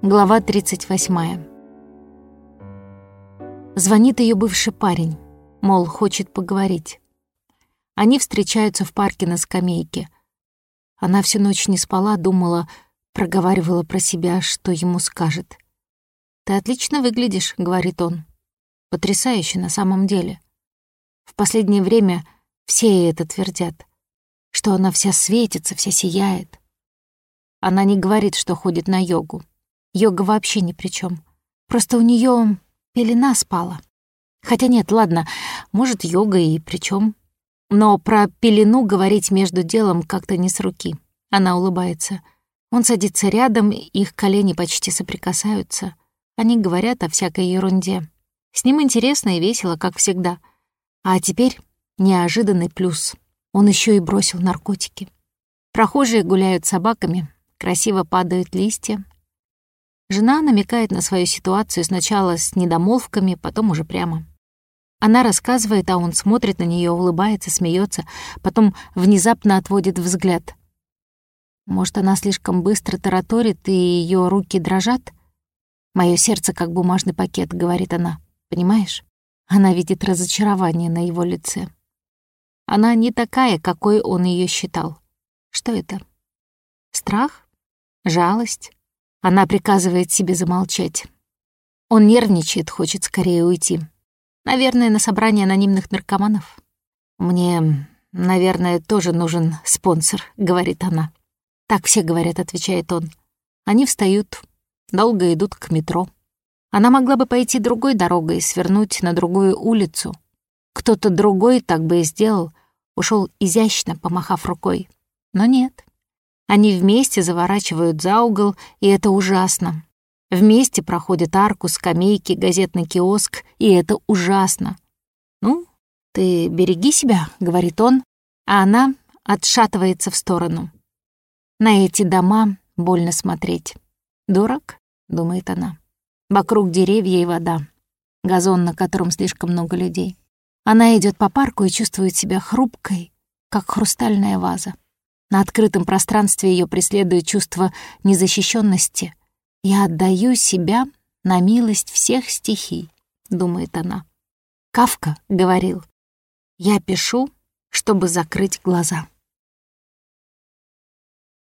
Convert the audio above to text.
Глава 38. Звонит ее бывший парень, мол, хочет поговорить. Они встречаются в парке на скамейке. Она всю ночь не спала, думала, проговаривала про себя, что ему скажет. «Ты отлично выглядишь», — говорит он. «Потрясающе на самом деле». В последнее время все это твердят, что она вся светится, вся сияет. Она не говорит, что ходит на йогу. Йога вообще ни при чем. Просто у нее пелена спала. Хотя нет, ладно, может, йога и при чем. Но про пелену говорить между делом как-то не с руки. Она улыбается. Он садится рядом, их колени почти соприкасаются. Они говорят о всякой ерунде. С ним интересно и весело, как всегда. А теперь неожиданный плюс. Он еще и бросил наркотики. Прохожие гуляют с собаками, красиво падают листья, Жена намекает на свою ситуацию сначала с недомолвками, потом уже прямо. Она рассказывает, а он смотрит на нее, улыбается, смеется, потом внезапно отводит взгляд. Может, она слишком быстро тараторит, и ее руки дрожат? Мое сердце как бумажный пакет, говорит она. Понимаешь? Она видит разочарование на его лице. Она не такая, какой он ее считал. Что это? Страх? Жалость? Она приказывает себе замолчать. Он нервничает, хочет скорее уйти. Наверное, на собрание анонимных наркоманов. «Мне, наверное, тоже нужен спонсор», — говорит она. «Так все говорят», — отвечает он. Они встают, долго идут к метро. Она могла бы пойти другой дорогой свернуть на другую улицу. Кто-то другой так бы и сделал, ушел изящно, помахав рукой. Но нет. Они вместе заворачивают за угол, и это ужасно. Вместе проходят арку, скамейки, газетный киоск, и это ужасно. «Ну, ты береги себя», — говорит он, а она отшатывается в сторону. На эти дома больно смотреть. «Дурак?» — думает она. Вокруг деревья и вода. Газон, на котором слишком много людей. Она идет по парку и чувствует себя хрупкой, как хрустальная ваза. На открытом пространстве ее преследует чувство незащищенности. «Я отдаю себя на милость всех стихий», — думает она. Кавка говорил, «Я пишу, чтобы закрыть глаза».